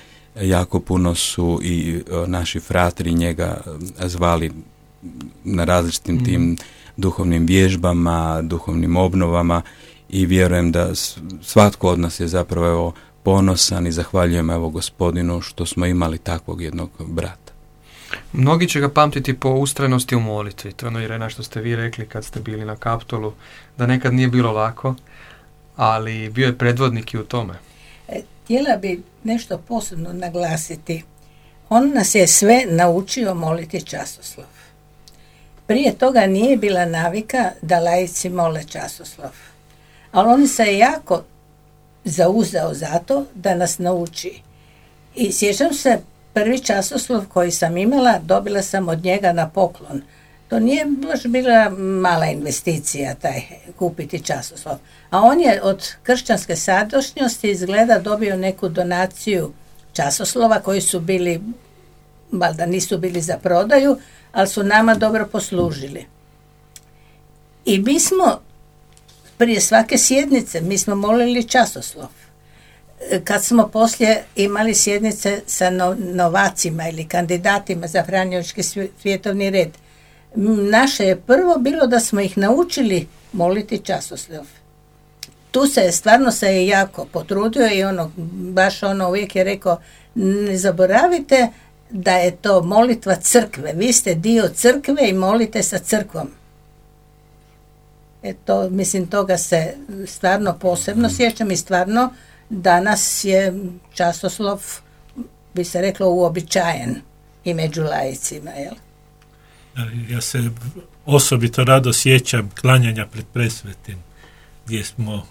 Speaker 3: jako puno su i e, naši fratri njega e, zvali na različitim tim duhovnim vježbama, duhovnim obnovama i vjerujem da svatko od nas je zapravo evo, ponosan i zahvaljujem evo gospodinu što smo imali takvog jednog brata.
Speaker 2: Mnogi će ga pamtiti po ustrajnosti u molitvi. To je ono Irena što ste vi rekli kad ste bili na kaptolu, da nekad nije bilo lako, ali bio je predvodnik i u tome.
Speaker 4: E, Htjela bi nešto posebno naglasiti. On nas je sve naučio moliti časoslov. Prije toga nije bila navika da laici mole časoslov. Ali on se je jako zauzeo za to da nas nauči. I sjećam se, prvi časoslov koji sam imala, dobila sam od njega na poklon. To nije baš bila mala investicija taj kupiti časoslov. A on je od kršćanske sadašnjosti izgleda dobio neku donaciju časoslova koji su bili, valjda nisu bili za prodaju, ali su nama dobro poslužili. I mi smo prije svake sjednice, mi smo molili časoslov. Kad smo poslije imali sjednice sa novacima ili kandidatima za Franjevički svjetovni red, naše je prvo bilo da smo ih naučili moliti časoslov. Tu se je, stvarno se je jako potrudio i ono, baš ono uvijek je rekao, ne zaboravite da je to molitva crkve. Vi ste dio crkve i molite sa crkvom. E to, mislim, toga se stvarno posebno mhm. sjećam i stvarno danas je časoslov, bi se reklo, uobičajen i među lajicima, jel?
Speaker 5: Ja se osobito rado sjećam klanjanja pred presvetim, gdje smo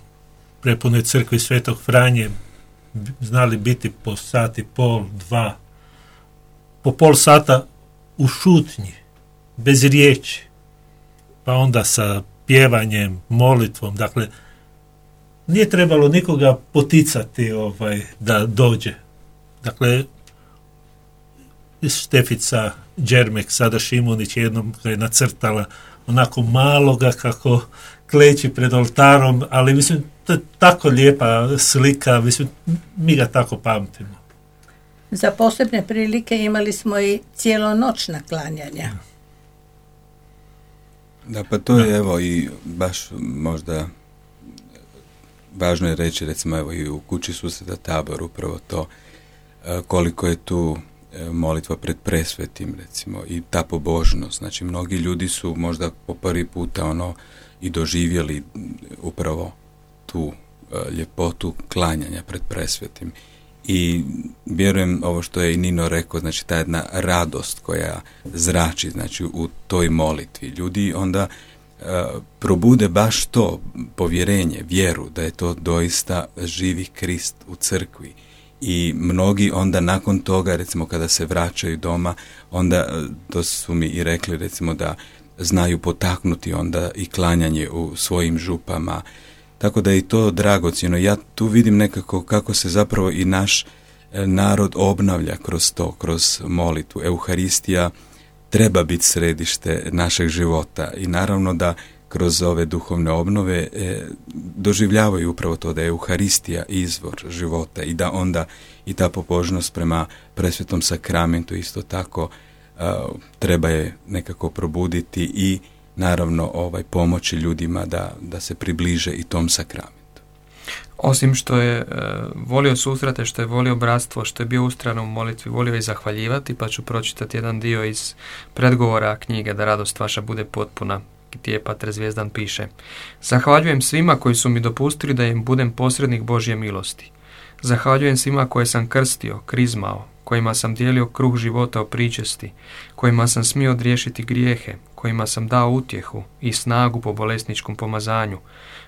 Speaker 5: prepune crkvi Svetog Franje znali biti po sati, pol, dva, po pol sata u šutnji, bez riječi, pa onda sa pjevanjem, molitvom, dakle, nije trebalo nikoga poticati ovaj, da dođe. Dakle, Štefica Džermek, sada Šimunić, jednom ga je nacrtala onako maloga kako kleći pred oltarom, ali mislim, to je tako lijepa slika, mislim, mi ga tako pamtimo.
Speaker 4: Za posebne prilike imali smo i cijelonoćna klanjanja.
Speaker 3: Da, pa to je evo i baš možda važno je reći recimo evo i u kući susreta tabor upravo to e, koliko je tu e, molitva pred presvetim recimo i ta pobožnost. Znači mnogi ljudi su možda po prvi puta ono i doživjeli upravo tu e, ljepotu klanjanja pred presvetim i vjerujem ovo što je i Nino rekao, znači ta jedna radost koja zrači znači u toj molitvi. Ljudi onda e, probude baš to povjerenje, vjeru da je to doista živi Krist u crkvi i mnogi onda nakon toga recimo kada se vraćaju doma onda e, to su mi i rekli recimo da znaju potaknuti onda i klanjanje u svojim župama tako da je i to dragocjeno. Ja tu vidim nekako kako se zapravo i naš e, narod obnavlja kroz to, kroz molitvu. Euharistija treba biti središte našeg života i naravno da kroz ove duhovne obnove e, doživljavaju upravo to da je Euharistija izvor života i da onda i ta pobožnost prema presvetom sakramentu isto tako e, treba je nekako probuditi i naravno ovaj pomoći ljudima da, da se približe i tom sakramentu.
Speaker 2: Osim što je e, volio susrate, što je volio bratstvo, što je bio ustran u molitvi, volio i zahvaljivati, pa ću pročitati jedan dio iz predgovora knjige da radost vaša bude potpuna, gdje je Pater Zvijezdan piše. Zahvaljujem svima koji su mi dopustili da im budem posrednik Božje milosti. Zahvaljujem svima koje sam krstio, krizmao, kojima sam dijelio kruh života o pričesti, kojima sam smio odriješiti grijehe, kojima sam dao utjehu i snagu po bolesničkom pomazanju,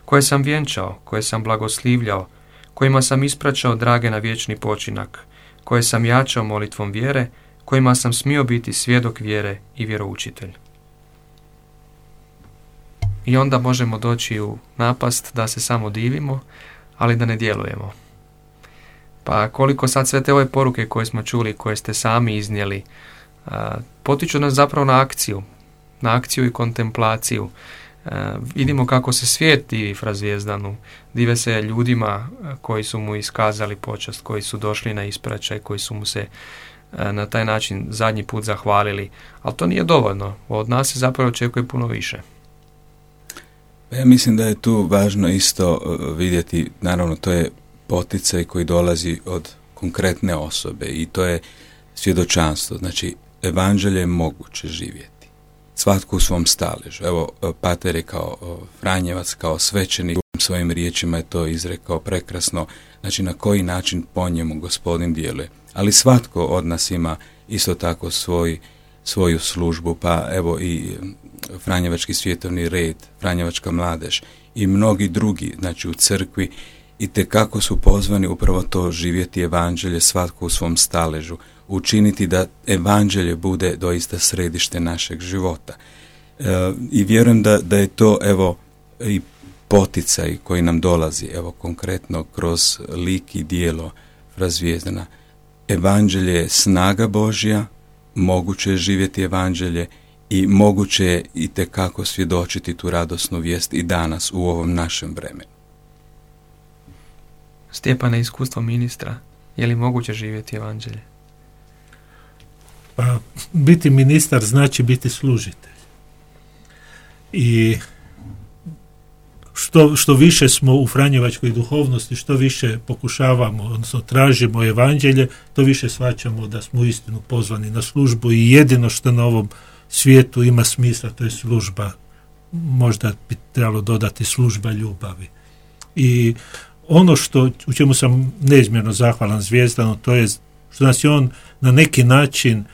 Speaker 2: koje sam vjenčao, koje sam blagoslivljao, kojima sam ispraćao drage na vječni počinak, koje sam jačao molitvom vjere, kojima sam smio biti svjedok vjere i vjeroučitelj. I onda možemo doći u napast da se samo divimo, ali da ne djelujemo. Pa koliko sad sve te ove poruke koje smo čuli, koje ste sami iznijeli, potiču nas zapravo na akciju, na akciju i kontemplaciju. vidimo kako se svijet divi Frazvijezdanu, dive se ljudima koji su mu iskazali počast, koji su došli na ispraćaj, koji su mu se na taj način zadnji put zahvalili. Ali to nije dovoljno, od nas se zapravo očekuje puno više.
Speaker 3: Pa ja mislim da je tu važno isto vidjeti, naravno to je poticaj koji dolazi od konkretne osobe i to je svjedočanstvo. Znači, evanđelje je moguće živjeti. Svatko u svom staležu. Evo, Pater je kao Franjevac, kao svećenik, svojim riječima je to izrekao prekrasno, znači na koji način po njemu gospodin djeluje. Ali svatko od nas ima isto tako svoj, svoju službu, pa evo i Franjevački svjetovni red, Franjevačka mladež i mnogi drugi, znači u crkvi i te kako su pozvani upravo to živjeti evanđelje svatko u svom staležu, učiniti da evanđelje bude doista središte našeg života. E, I vjerujem da, da je to evo i poticaj koji nam dolazi, evo konkretno kroz lik i dijelo razvijezdana. Evanđelje je snaga Božja, moguće je živjeti evanđelje i moguće je i tekako svjedočiti tu radosnu vijest i danas u ovom našem vremenu.
Speaker 9: Stjepane, iskustvo ministra, je li moguće živjeti evanđelje?
Speaker 5: Pa, biti ministar znači biti služitelj. I što, što više smo u Franjevačkoj duhovnosti, što više pokušavamo, odnosno tražimo evanđelje, to više svaćamo da smo istinu pozvani na službu i jedino što na ovom svijetu ima smisla, to je služba, možda bi trebalo dodati služba ljubavi. I ono što, u čemu sam neizmjerno zahvalan zvijezdano, to je što nas je on na neki način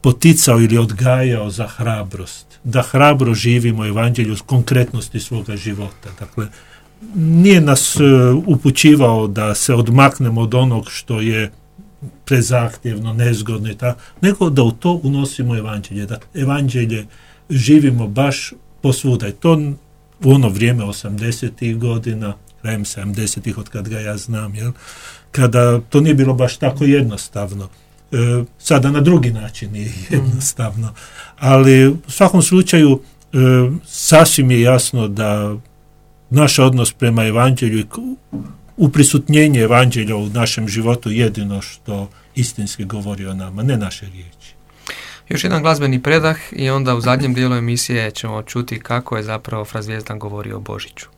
Speaker 5: poticao ili odgajao za hrabrost. Da hrabro živimo evanđelju s konkretnosti svoga života. Dakle, nije nas e, upućivao da se odmaknemo od onog što je prezahtjevno, nezgodno i tako, nego da u to unosimo evanđelje. Da evanđelje živimo baš posvuda. I to u ono vrijeme 80. godina, krajem 70. od kad ga ja znam, jel? kada to nije bilo baš tako jednostavno. E, sada na drugi način nije jednostavno. Ali u svakom slučaju e, sasvim je jasno da naš odnos prema evanđelju i uprisutnjenje evanđelja u našem životu jedino što istinski govori o nama, ne naše riječi.
Speaker 9: Još jedan glazbeni predah i onda u zadnjem dijelu emisije ćemo čuti kako je zapravo Frazvijezdan govorio o Božiću.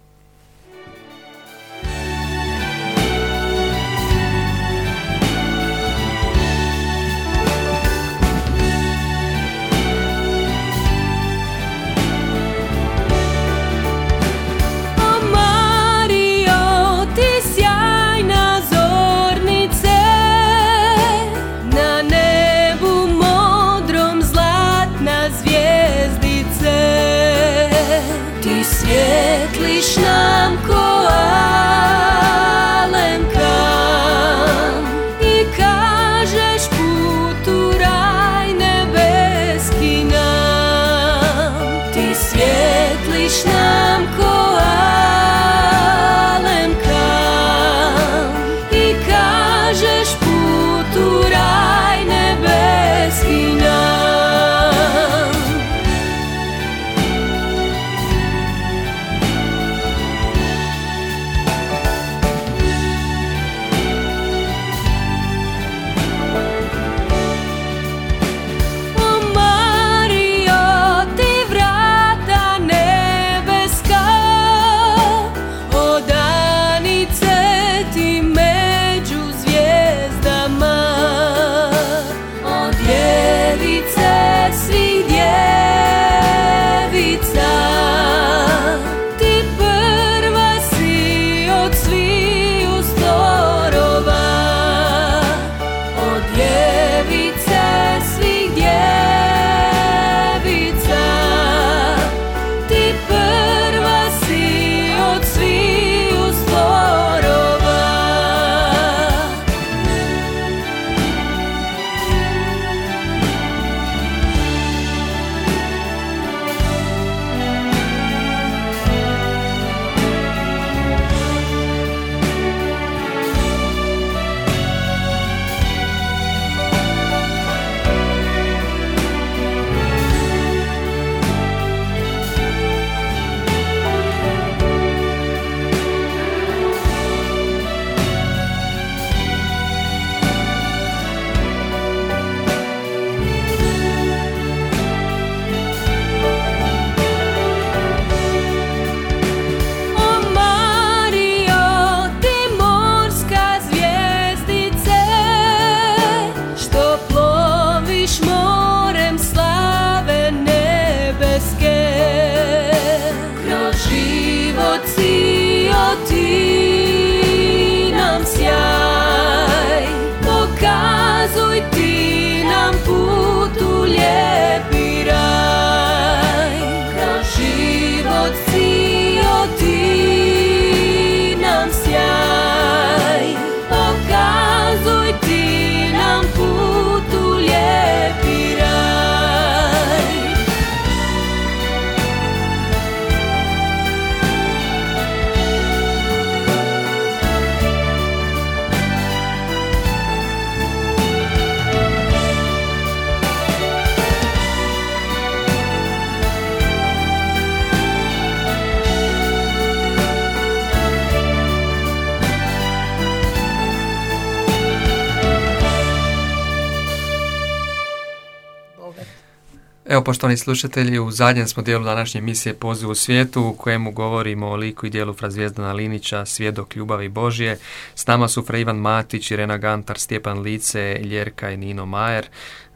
Speaker 2: Poštovani slušatelji, u zadnjem smo dijelu današnje emisije Poziv u svijetu u kojemu govorimo o liku i dijelu Fra Zvijezdana Linića, Svjedok ljubavi Božje. S nama su Fra Ivan Matić, Irena Gantar, Stjepan Lice, Ljerka i Nino Majer.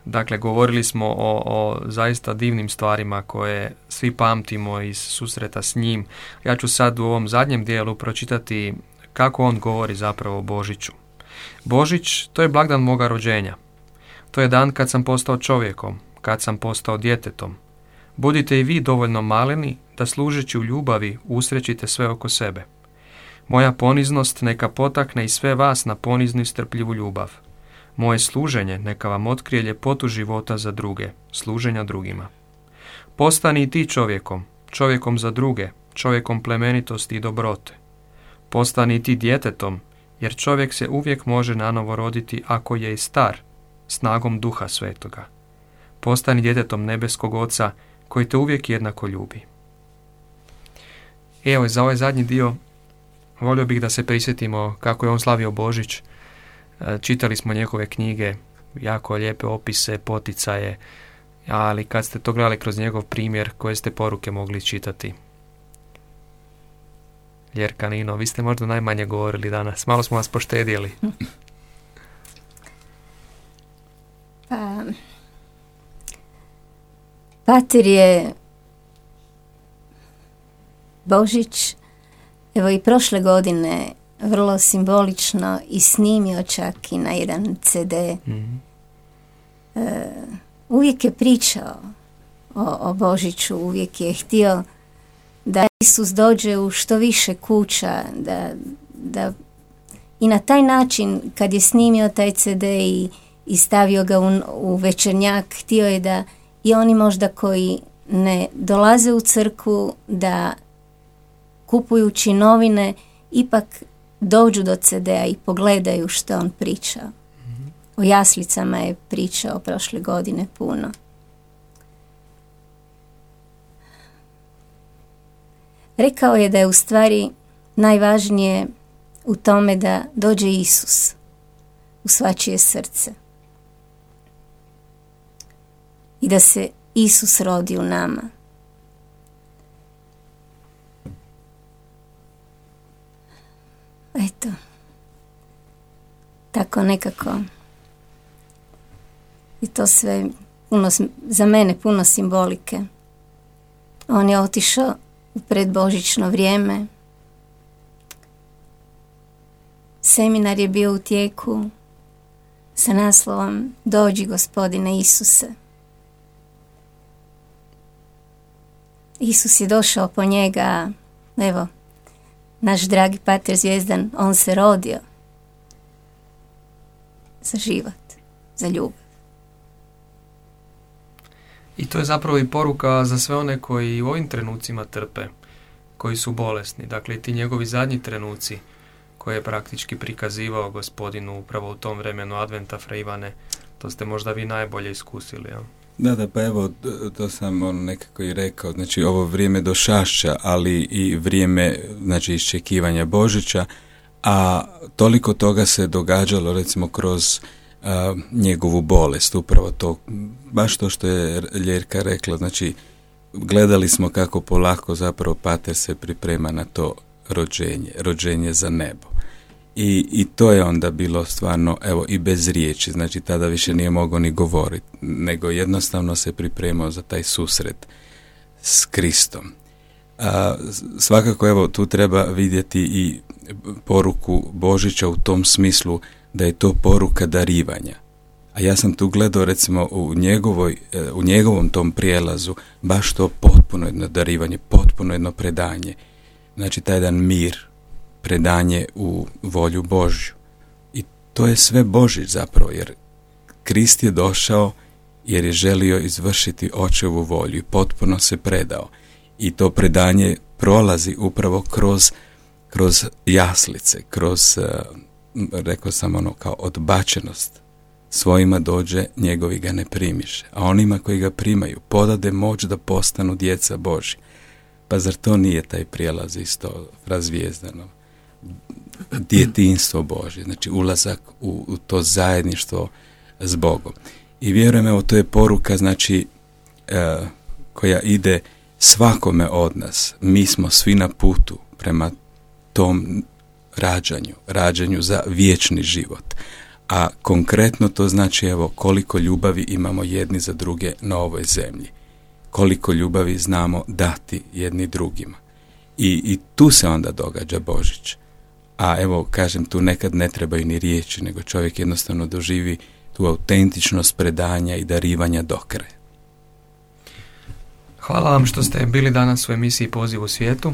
Speaker 2: Dakle, govorili smo o, o zaista divnim stvarima koje svi pamtimo iz susreta s njim. Ja ću sad u ovom zadnjem dijelu pročitati kako on govori zapravo o Božiću. Božić, to je blagdan moga rođenja. To je dan kad sam postao čovjekom, kad sam postao djetetom. Budite i vi dovoljno maleni da služeći u ljubavi usrećite sve oko sebe. Moja poniznost neka potakne i sve vas na poniznu strpljivu ljubav. Moje služenje neka vam otkrije ljepotu života za druge, služenja drugima. Postani i ti čovjekom, čovjekom za druge, čovjekom plemenitosti i dobrote. Postani i ti djetetom, jer čovjek se uvijek može nanovo roditi ako je i star, snagom duha svetoga. Postani djetetom nebeskog oca koji te uvijek jednako ljubi. Evo, za ovaj zadnji dio volio bih da se prisjetimo kako je on slavio Božić. E, čitali smo njegove knjige, jako lijepe opise, poticaje, ali kad ste to gledali kroz njegov primjer, koje ste poruke mogli čitati? Ljerka Nino, vi ste možda najmanje govorili danas, malo smo vas poštedjeli.
Speaker 7: Pa, Pater je Božić, evo i prošle godine vrlo simbolično i snimio čak i na jedan CD.
Speaker 2: Mhm.
Speaker 7: E, uvijek je pričao o, o Božiću, uvijek je htio da Isus dođe u što više kuća, da, da i na taj način kad je snimio taj CD i, i stavio ga u, u večernjak, htio je da i oni možda koji ne dolaze u crku da kupujući novine ipak dođu do CD-a i pogledaju što on priča. O jaslicama je pričao prošle godine puno. Rekao je da je u stvari najvažnije u tome da dođe Isus u svačije srce. I da se Isus rodi u nama. Eto, tako nekako i to sve puno, za mene puno simbolike. On je otišao u predbožično vrijeme. Seminar je bio u tijeku sa naslovom Dođi gospodine Isuse. Isus je došao po njega, evo, naš dragi pater Zvijezdan, on se rodio za život, za ljubav.
Speaker 2: I to je zapravo i poruka za sve one koji u ovim trenucima trpe, koji su bolesni. Dakle, i ti njegovi zadnji trenuci koje je praktički prikazivao gospodinu upravo u tom vremenu Adventa Fra to ste možda vi najbolje iskusili. Ja?
Speaker 3: Da, da, pa evo, to sam on nekako i rekao, znači ovo vrijeme došašća, ali i vrijeme, znači, iščekivanja Božića, a toliko toga se događalo, recimo, kroz njegovu bolest, upravo to, baš to što je Ljerka rekla, znači, gledali smo kako polako zapravo pater se priprema na to rođenje, rođenje za nebo. I, I to je onda bilo stvarno, evo, i bez riječi, znači tada više nije mogao ni govoriti, nego jednostavno se pripremao za taj susret s Kristom. A, svakako, evo, tu treba vidjeti i poruku Božića u tom smislu da je to poruka darivanja. A ja sam tu gledao recimo u, njegovoj, e, u njegovom tom prijelazu baš to potpuno jedno darivanje, potpuno jedno predanje. Znači taj jedan mir, predanje u volju Božju. I to je sve Božić zapravo, jer Krist je došao jer je želio izvršiti očevu volju i potpuno se predao. I to predanje prolazi upravo kroz, kroz jaslice, kroz, e, rekao sam ono, kao odbačenost. Svojima dođe, njegovi ga ne primiše, a onima koji ga primaju podade moć da postanu djeca Boži. Pa zar to nije taj prijelaz isto razvijezdano? Djetinstvo Božje, znači ulazak u, to zajedništvo s Bogom. I vjerujem, evo, to je poruka, znači, e, koja ide svakome od nas. Mi smo svi na putu prema tom rađanju, rađanju za vječni život. A konkretno to znači evo koliko ljubavi imamo jedni za druge na ovoj zemlji. Koliko ljubavi znamo dati jedni drugima. I, i tu se onda događa Božić. A evo, kažem, tu nekad ne trebaju ni riječi, nego čovjek jednostavno doživi tu autentičnost predanja i darivanja do kraja.
Speaker 8: Hvala vam što ste bili danas u emisiji Poziv u svijetu.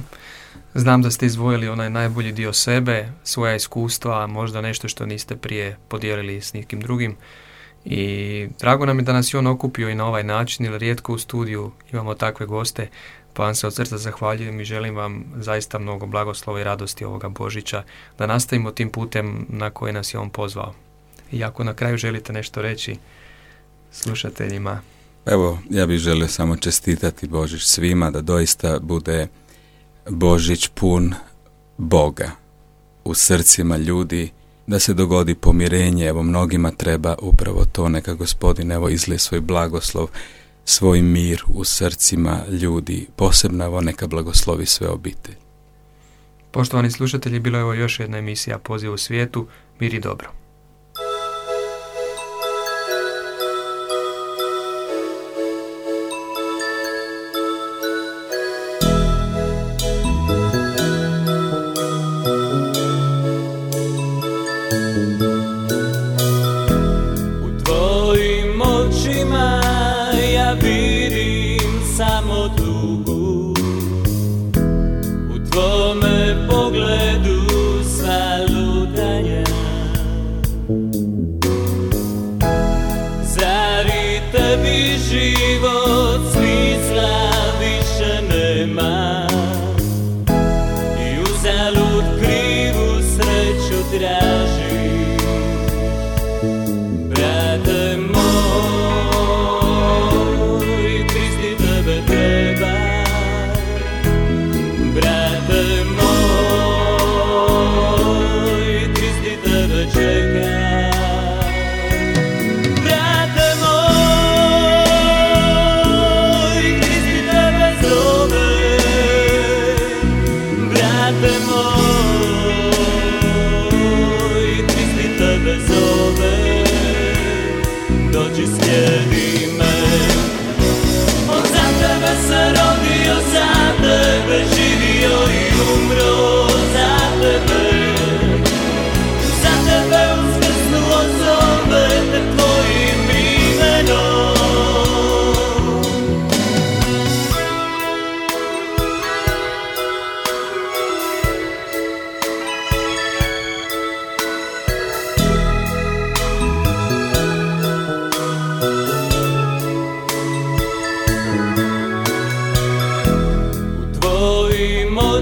Speaker 8: Znam da ste izvojili onaj najbolji dio sebe, svoja iskustva, možda nešto što niste prije podijelili s nikim drugim. I drago nam je da nas je on okupio i na ovaj način, jer rijetko u studiju imamo takve goste, pa vam se od srca zahvaljujem i želim vam zaista mnogo blagoslova i radosti ovoga Božića, da nastavimo tim putem na koji nas je on pozvao. I ako na kraju želite nešto reći slušateljima.
Speaker 3: Evo, ja bih želio samo čestitati Božić svima, da doista bude Božić pun Boga u srcima ljudi, da se dogodi pomirenje, evo mnogima treba upravo to, neka gospodin evo izlije svoj blagoslov, svoj mir u srcima ljudi, posebno evo neka blagoslovi sve obitelji.
Speaker 8: Poštovani slušatelji, bilo je ovo još jedna emisija Poziv u svijetu, mir i dobro.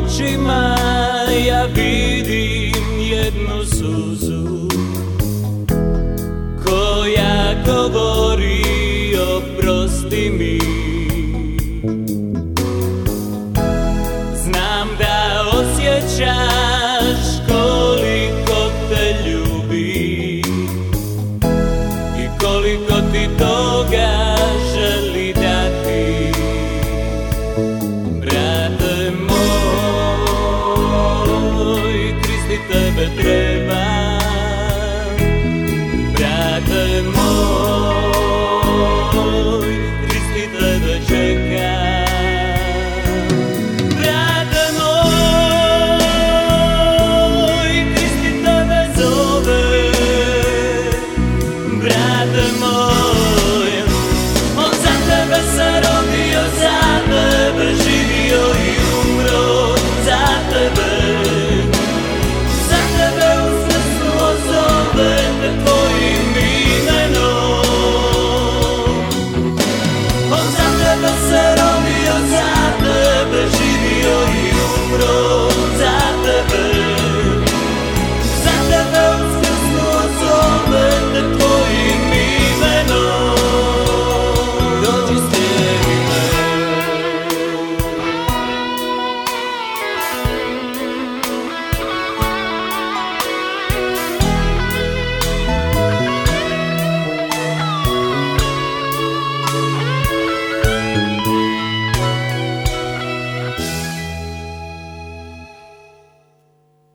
Speaker 10: Očima ja